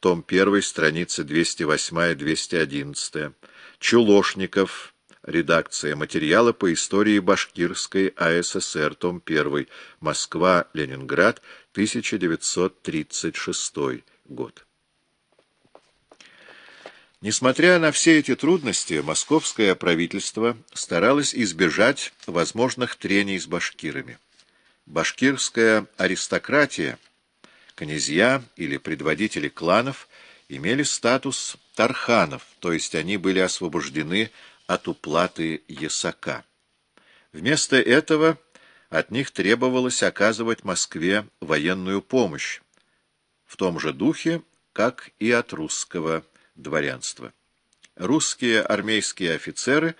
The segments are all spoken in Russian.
том 1, страницы 208-211. Чулошников, редакция материала по истории Башкирской АССР, том 1, Москва, Ленинград, 1936 год. Несмотря на все эти трудности, московское правительство старалось избежать возможных трений с башкирами. Башкирская аристократия, князья или предводители кланов имели статус тарханов, то есть они были освобождены от уплаты ясака. Вместо этого от них требовалось оказывать Москве военную помощь, в том же духе, как и от русского дворянства. Русские армейские офицеры,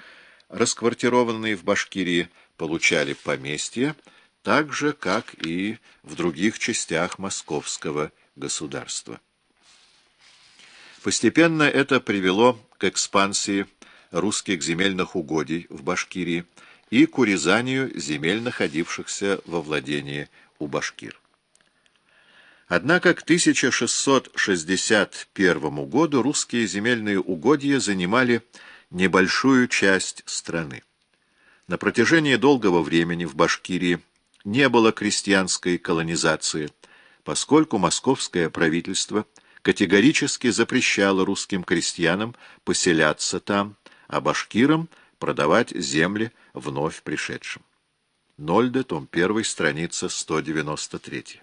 расквартированные в Башкирии, получали поместья, так же, как и в других частях московского государства. Постепенно это привело к экспансии русских земельных угодий в Башкирии и к урезанию земель, находившихся во владении у башкир. Однако к 1661 году русские земельные угодья занимали небольшую часть страны. На протяжении долгого времени в Башкирии не было крестьянской колонизации, поскольку московское правительство категорически запрещало русским крестьянам поселяться там, а башкирам продавать земли вновь пришедшим. Нольде, том 1, страница 193.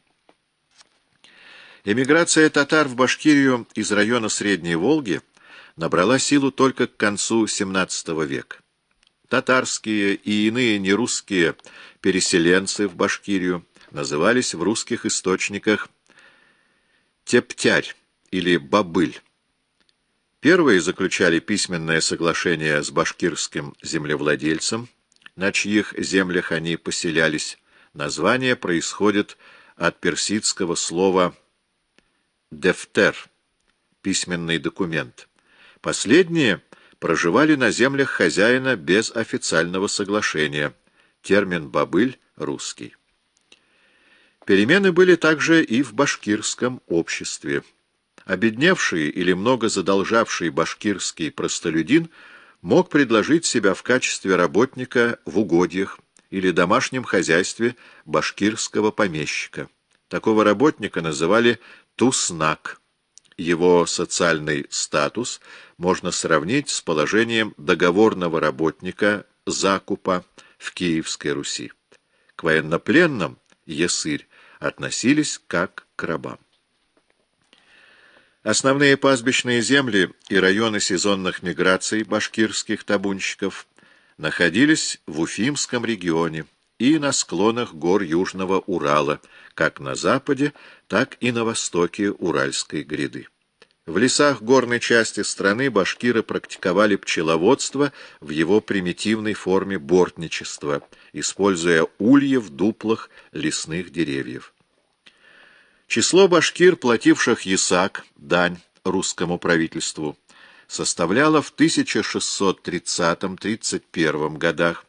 Эмиграция татар в Башкирию из района Средней Волги набрала силу только к концу XVII века. Татарские и иные нерусские переселенцы в Башкирию назывались в русских источниках «тептярь» или «бабыль». Первые заключали письменное соглашение с башкирским землевладельцем, на чьих землях они поселялись. Название происходит от персидского слова дефтер, письменный документ. Последние проживали на землях хозяина без официального соглашения. Термин «бабыль» — русский. Перемены были также и в башкирском обществе. Обедневший или много задолжавший башкирский простолюдин мог предложить себя в качестве работника в угодьях или домашнем хозяйстве башкирского помещика. Такого работника называли Туснак. Его социальный статус можно сравнить с положением договорного работника закупа в Киевской Руси. К военнопленным Есырь относились как к рабам. Основные пастбищные земли и районы сезонных миграций башкирских табунщиков находились в Уфимском регионе, и на склонах гор Южного Урала, как на западе, так и на востоке Уральской гряды. В лесах горной части страны башкиры практиковали пчеловодство в его примитивной форме бортничества, используя ульи в дуплах лесных деревьев. Число башкир, плативших ясак, дань русскому правительству, составляло в 1630-31 годах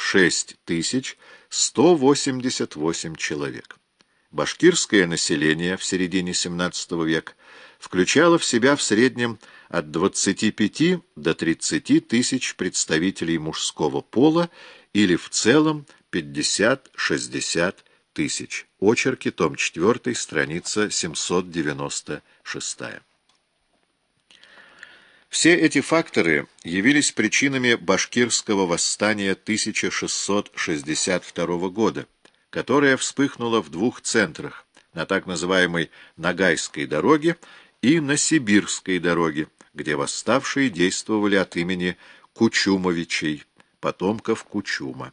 6188 человек. Башкирское население в середине XVII века включало в себя в среднем от 25 до 30 тысяч представителей мужского пола или в целом 50-60 тысяч. Очерки, том 4, страница 796. Все эти факторы явились причинами башкирского восстания 1662 года, которое вспыхнуло в двух центрах, на так называемой Ногайской дороге и на Сибирской дороге, где восставшие действовали от имени Кучумовичей, потомков Кучума.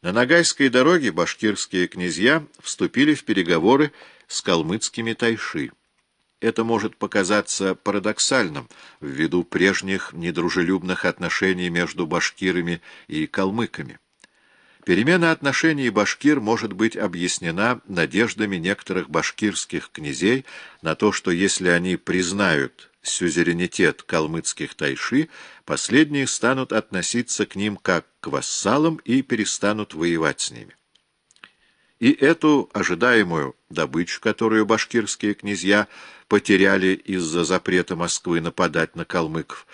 На Ногайской дороге башкирские князья вступили в переговоры с калмыцкими тайши. Это может показаться парадоксальным ввиду прежних недружелюбных отношений между башкирами и калмыками. Перемена отношений башкир может быть объяснена надеждами некоторых башкирских князей на то, что если они признают сюзеренитет калмыцких тайши, последние станут относиться к ним как к вассалам и перестанут воевать с ними. И эту ожидаемую добычу, которую башкирские князья потеряли из-за запрета Москвы нападать на калмыков,